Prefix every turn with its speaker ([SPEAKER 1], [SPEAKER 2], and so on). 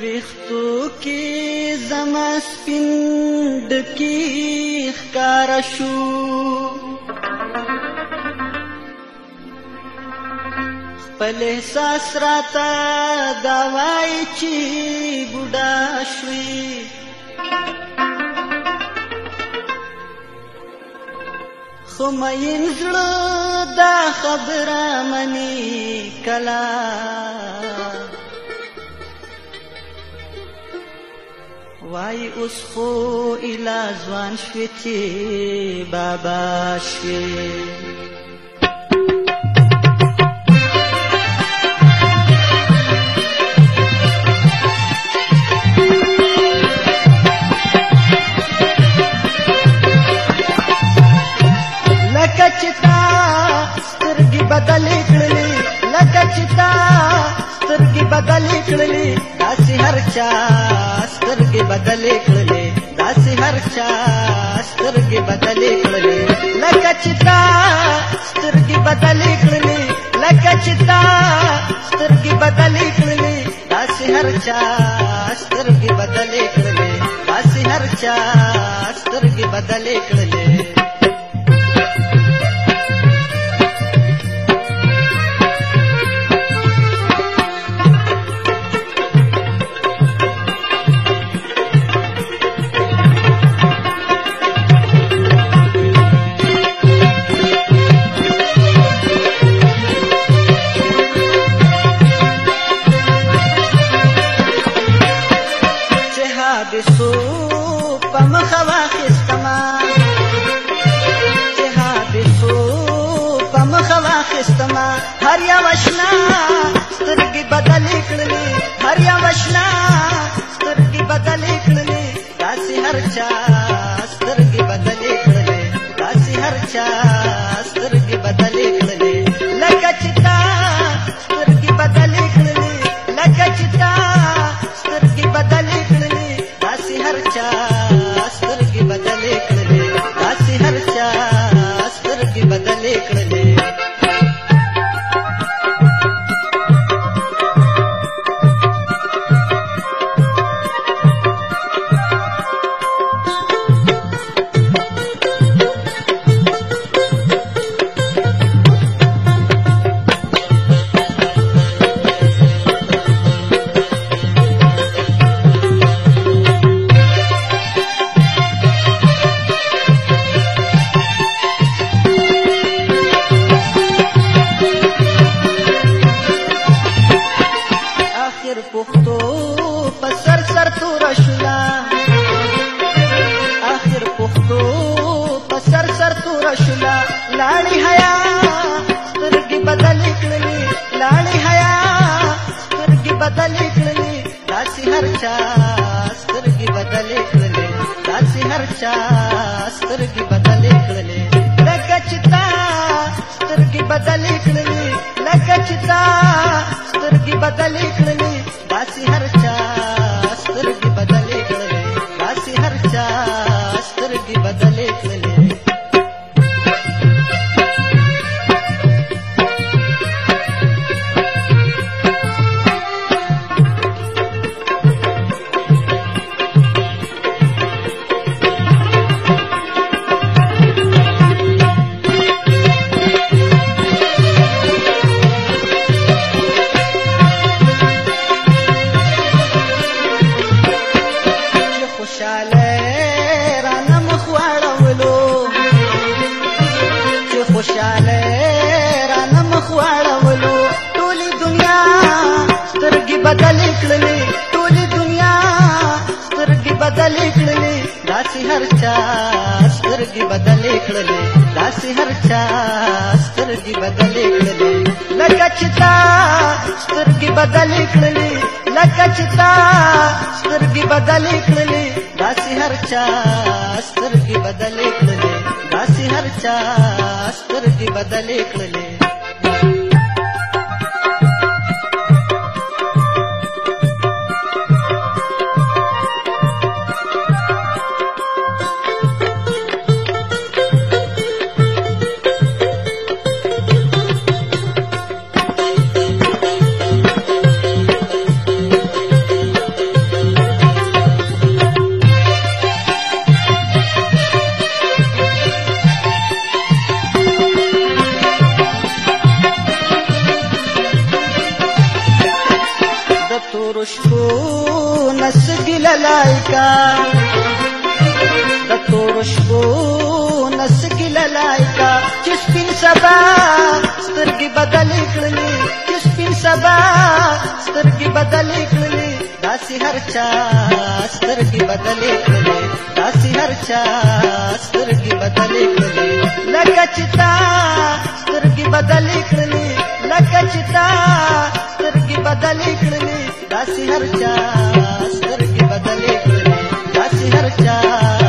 [SPEAKER 1] ویختو کې زما سپند کې ښکار شو خپل احساس راته دا وای چې بوډا شوي خو مین زړه دا خبره مني کلا وای اوس خو اله ځوان شوې چې بابا شوې بدل کړلې داسې هر چا بدلے کھلے داس ہر چا استر کے بدلے کھلے لکچتا استر کے بدلے کھلے لکچتا استر کے بدلے کھلے داس ہر چا استر کے بدلے کھلے داس ہر چا استر کے بدلے کھلے हर्या वशना तुर्गी बदल इकडली हर्या वशना तुर्गी बदल इकडली दासी हरच्या तुर्गी बदल इकडली दासी हरच्या तुर्गी बदल इकडली लगचिता तुर्गी बदल इकडली लगचिता بدل کړلې داسې هر چا سترګې بدل کړلې داسې هر چا سترګې بدل کړلې لکه چې تا سترګې بدل کړلې لکه چې تا سترګې بدل کړلې خوشاله رانه مخ واړولو ټولې دنیا سترګې بدلې کړلې ټولې دنیا سترګې بدلې کړلې داسې هر چا سترګې بدلې کړلې داسې هر چا سترګې بدلې کړلې لکه چې تا سترګې بدلې کړلې لکه چې تا سترګې بدلې کړلې داسې هر چا سترګې بدلې کړلې داسې هر چا سترګې بدلې کړلې ख़ुशबू नस लाइ داسی ہر چا चुसी کی तुर्गी बदलिकर्गी داسی ہر چا चा کی बदली दासी हर चा तुर्गी बदली नग चिता सुर्गी बदलिकली न कचिता सुर्गी बदली दासी हर चा सर के बदले दासी हर चा